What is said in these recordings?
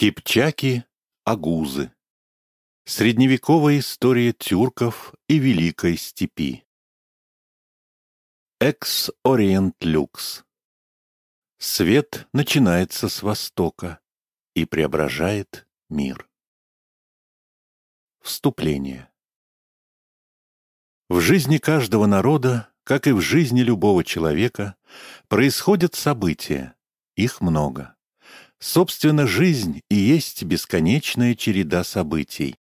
Кипчаки, агузы. Средневековая история тюрков и Великой степи. Экс-Ориент Люкс. Свет начинается с востока и преображает мир. Вступление. В жизни каждого народа, как и в жизни любого человека, происходят события, их много. Собственно, жизнь и есть бесконечная череда событий.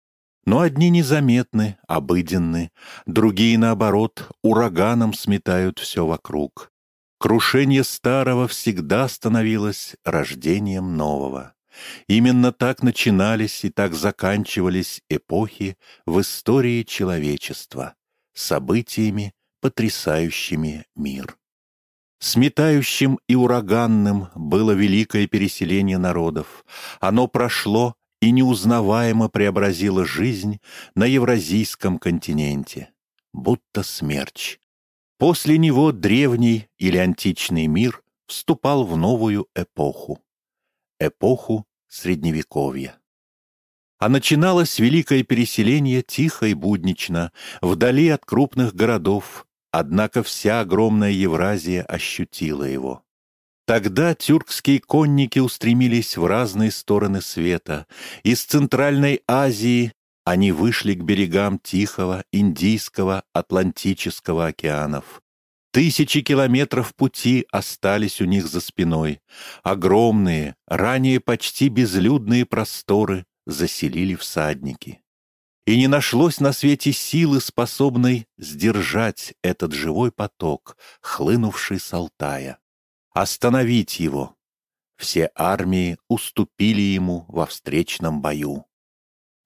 Но одни незаметны, обыденны, другие, наоборот, ураганом сметают все вокруг. Крушение старого всегда становилось рождением нового. Именно так начинались и так заканчивались эпохи в истории человечества, событиями, потрясающими мир. Сметающим и ураганным было великое переселение народов. Оно прошло и неузнаваемо преобразило жизнь на Евразийском континенте, будто смерч. После него древний или античный мир вступал в новую эпоху. Эпоху Средневековья. А начиналось великое переселение тихо и буднично, вдали от крупных городов, Однако вся огромная Евразия ощутила его. Тогда тюркские конники устремились в разные стороны света. Из Центральной Азии они вышли к берегам Тихого, Индийского, Атлантического океанов. Тысячи километров пути остались у них за спиной. Огромные, ранее почти безлюдные просторы заселили всадники и не нашлось на свете силы, способной сдержать этот живой поток, хлынувший с Алтая, остановить его. Все армии уступили ему во встречном бою.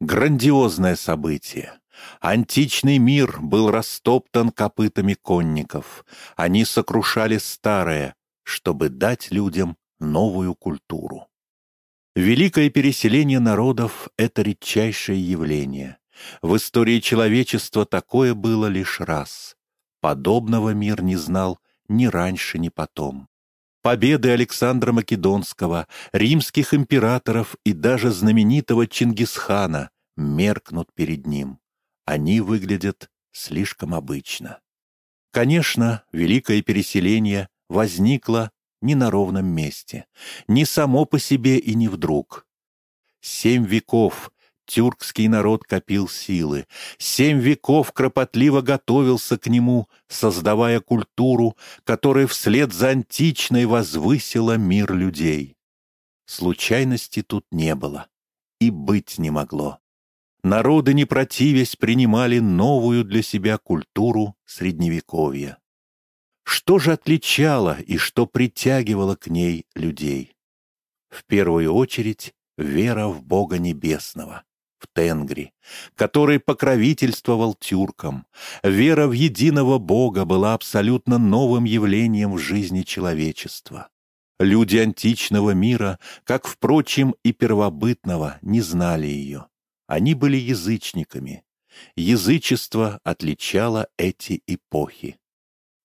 Грандиозное событие. Античный мир был растоптан копытами конников. Они сокрушали старое, чтобы дать людям новую культуру. Великое переселение народов — это редчайшее явление. В истории человечества такое было лишь раз. Подобного мир не знал ни раньше, ни потом. Победы Александра Македонского, римских императоров и даже знаменитого Чингисхана меркнут перед ним. Они выглядят слишком обычно. Конечно, великое переселение возникло не на ровном месте, не само по себе и не вдруг. Семь веков Тюркский народ копил силы. Семь веков кропотливо готовился к нему, создавая культуру, которая вслед за античной возвысила мир людей. Случайности тут не было и быть не могло. Народы, не противясь, принимали новую для себя культуру Средневековья. Что же отличало и что притягивало к ней людей? В первую очередь, вера в Бога Небесного в Тенгри, который покровительствовал тюркам. Вера в единого Бога была абсолютно новым явлением в жизни человечества. Люди античного мира, как, впрочем, и первобытного, не знали ее. Они были язычниками. Язычество отличало эти эпохи.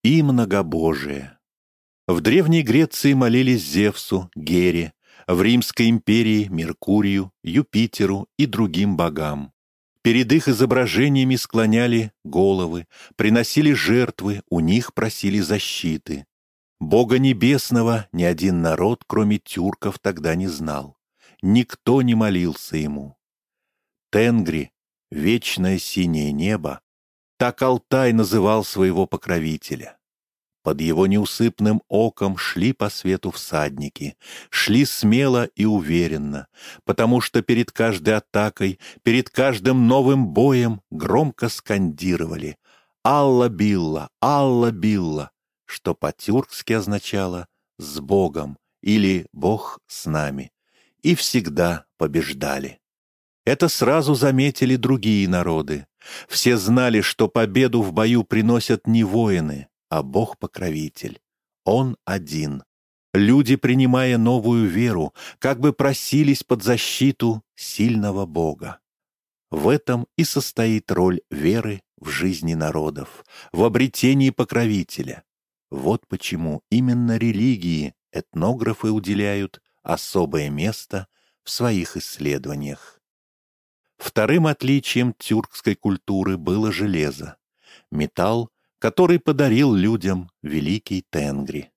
И многобожие. В Древней Греции молились Зевсу, Гере, в Римской империи Меркурию, Юпитеру и другим богам. Перед их изображениями склоняли головы, приносили жертвы, у них просили защиты. Бога Небесного ни один народ, кроме тюрков, тогда не знал. Никто не молился ему. Тенгри, вечное синее небо, так Алтай называл своего покровителя. Под его неусыпным оком шли по свету всадники, шли смело и уверенно, потому что перед каждой атакой, перед каждым новым боем громко скандировали «Алла Билла! Алла Билла!», что по-тюркски означало «с Богом» или «Бог с нами», и всегда побеждали. Это сразу заметили другие народы. Все знали, что победу в бою приносят не воины, а Бог-покровитель. Он один. Люди, принимая новую веру, как бы просились под защиту сильного Бога. В этом и состоит роль веры в жизни народов, в обретении покровителя. Вот почему именно религии этнографы уделяют особое место в своих исследованиях. Вторым отличием тюркской культуры было железо, металл, который подарил людям великий Тенгри.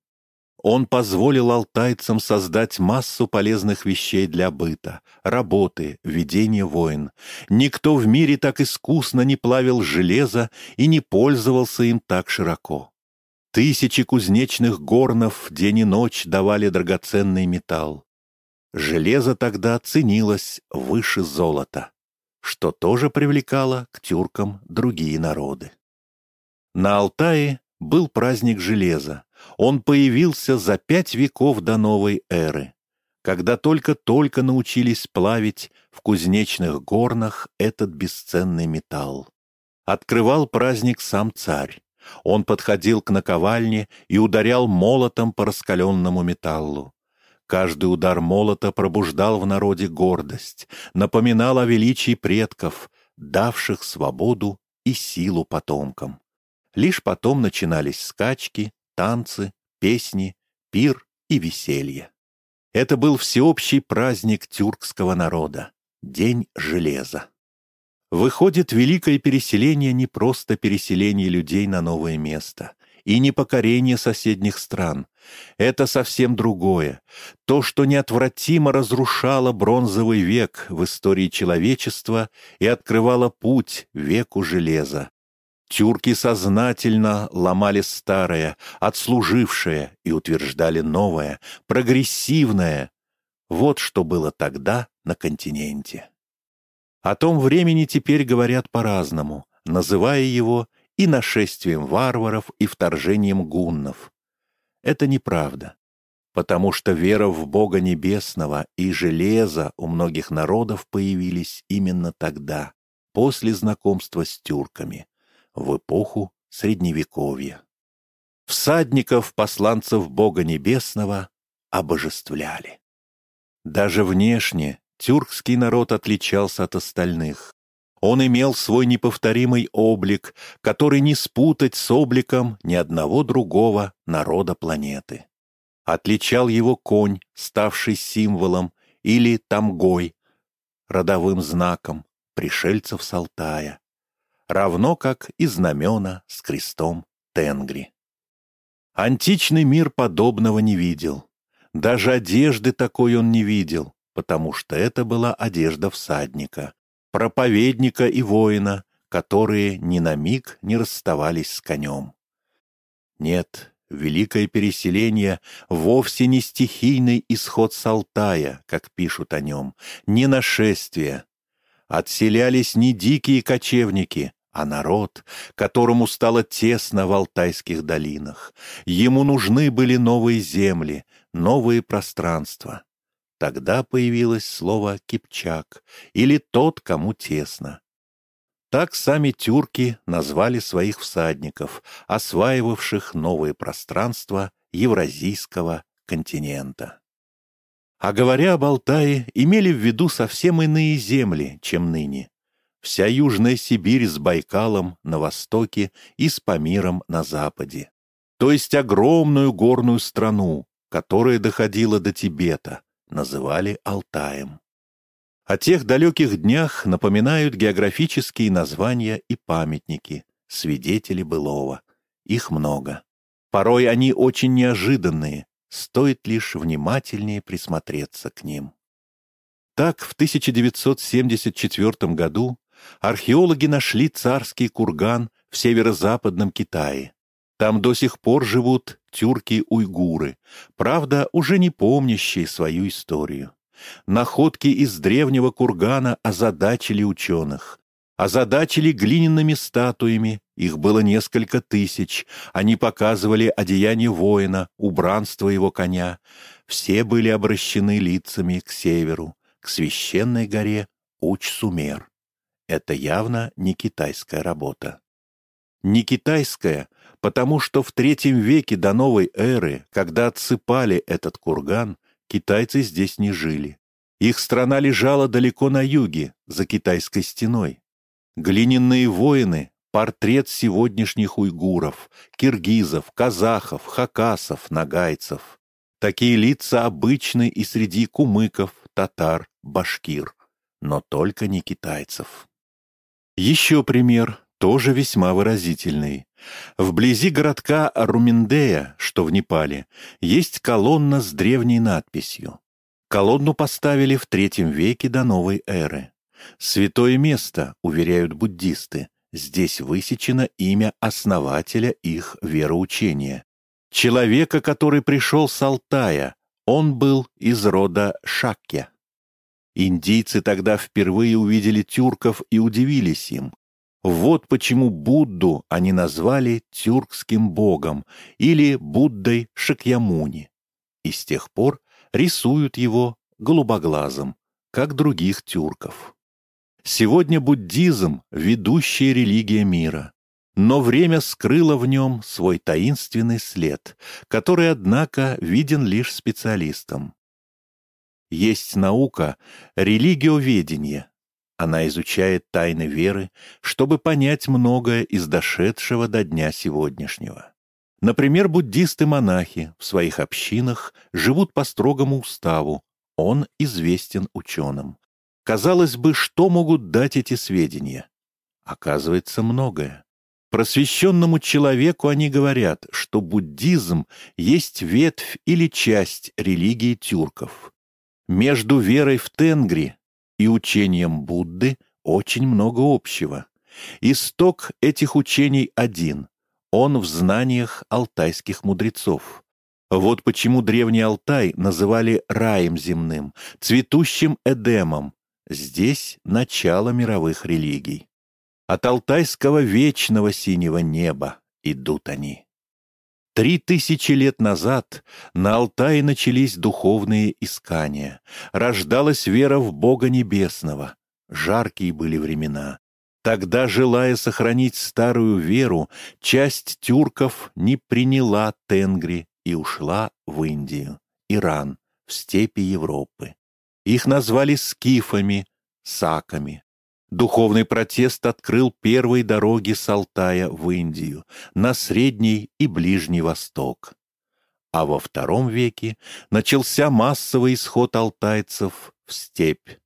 Он позволил алтайцам создать массу полезных вещей для быта, работы, ведения войн. Никто в мире так искусно не плавил железо и не пользовался им так широко. Тысячи кузнечных горнов день и ночь давали драгоценный металл. Железо тогда ценилось выше золота, что тоже привлекало к тюркам другие народы. На Алтае был праздник железа, он появился за пять веков до новой эры, когда только-только научились плавить в кузнечных горнах этот бесценный металл. Открывал праздник сам царь. Он подходил к наковальне и ударял молотом по раскаленному металлу. Каждый удар молота пробуждал в народе гордость, напоминал о величии предков, давших свободу и силу потомкам. Лишь потом начинались скачки, танцы, песни, пир и веселье. Это был всеобщий праздник тюркского народа — День железа. Выходит, великое переселение не просто переселение людей на новое место и не покорение соседних стран. Это совсем другое. То, что неотвратимо разрушало бронзовый век в истории человечества и открывало путь веку железа, Тюрки сознательно ломали старое, отслужившее и утверждали новое, прогрессивное. Вот что было тогда на континенте. О том времени теперь говорят по-разному, называя его и нашествием варваров, и вторжением гуннов. Это неправда, потому что вера в Бога Небесного и железо у многих народов появились именно тогда, после знакомства с тюрками в эпоху Средневековья. Всадников, посланцев Бога Небесного, обожествляли. Даже внешне тюркский народ отличался от остальных. Он имел свой неповторимый облик, который не спутать с обликом ни одного другого народа планеты. Отличал его конь, ставший символом, или тамгой, родовым знаком пришельцев с Алтая, равно как и знамена с крестом Тенгри. Античный мир подобного не видел. Даже одежды такой он не видел, потому что это была одежда всадника, проповедника и воина, которые ни на миг не расставались с конем. Нет, великое переселение вовсе не стихийный исход с Алтая, как пишут о нем, не нашествие, отселялись не дикие кочевники, а народ, которому стало тесно в Алтайских долинах. Ему нужны были новые земли, новые пространства. Тогда появилось слово «кипчак» или «тот, кому тесно». Так сами тюрки назвали своих всадников, осваивавших новые пространства Евразийского континента. А говоря об Алтае, имели в виду совсем иные земли, чем ныне. Вся Южная Сибирь с Байкалом на востоке и с Памиром на западе. То есть огромную горную страну, которая доходила до Тибета, называли Алтаем. О тех далеких днях напоминают географические названия и памятники, свидетели былого. Их много. Порой они очень неожиданные, стоит лишь внимательнее присмотреться к ним. Так, в 1974 году археологи нашли царский курган в северо-западном Китае. Там до сих пор живут тюрки-уйгуры, правда, уже не помнящие свою историю. Находки из древнего кургана озадачили ученых. Озадачили глиняными статуями, их было несколько тысяч. Они показывали одеяние воина, убранство его коня. Все были обращены лицами к северу, к священной горе Уч-Сумер. Это явно не китайская работа. Не китайская, потому что в третьем веке до новой эры, когда отсыпали этот курган, китайцы здесь не жили. Их страна лежала далеко на юге, за китайской стеной. Глиняные воины — портрет сегодняшних уйгуров, киргизов, казахов, хакасов, нагайцев. Такие лица обычны и среди кумыков, татар, башкир, но только не китайцев. Еще пример, тоже весьма выразительный. Вблизи городка Руминдея, что в Непале, есть колонна с древней надписью. Колонну поставили в третьем веке до новой эры. Святое место, уверяют буддисты, здесь высечено имя основателя их вероучения. Человека, который пришел с Алтая, он был из рода Шакья. Индийцы тогда впервые увидели тюрков и удивились им. Вот почему Будду они назвали тюркским богом или Буддой Шакьямуни. И с тех пор рисуют его голубоглазым, как других тюрков. Сегодня буддизм — ведущая религия мира, но время скрыло в нем свой таинственный след, который, однако, виден лишь специалистам. Есть наука — религиоведение. Она изучает тайны веры, чтобы понять многое из дошедшего до дня сегодняшнего. Например, буддисты-монахи в своих общинах живут по строгому уставу, он известен ученым. Казалось бы, что могут дать эти сведения? Оказывается, многое. Просвещенному человеку они говорят, что буддизм есть ветвь или часть религии тюрков. Между верой в Тенгри и учением Будды очень много общего. Исток этих учений один. Он в знаниях алтайских мудрецов. Вот почему древний Алтай называли раем земным, цветущим Эдемом, Здесь начало мировых религий. От алтайского вечного синего неба идут они. Три тысячи лет назад на Алтае начались духовные искания, рождалась вера в Бога Небесного. Жаркие были времена. Тогда, желая сохранить старую веру, часть тюрков не приняла Тенгри и ушла в Индию, Иран, в степи Европы. Их назвали скифами, саками. Духовный протест открыл первые дороги с Алтая в Индию, на Средний и Ближний Восток. А во втором веке начался массовый исход алтайцев в степь.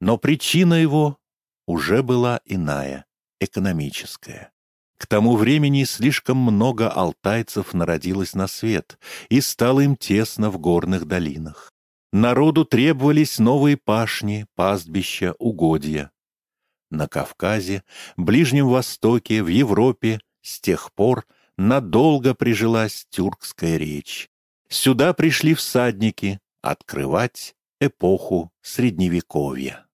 Но причина его уже была иная, экономическая. К тому времени слишком много алтайцев народилось на свет, и стало им тесно в горных долинах. Народу требовались новые пашни, пастбища, угодья. На Кавказе, Ближнем Востоке, в Европе с тех пор надолго прижилась тюркская речь. Сюда пришли всадники открывать эпоху Средневековья.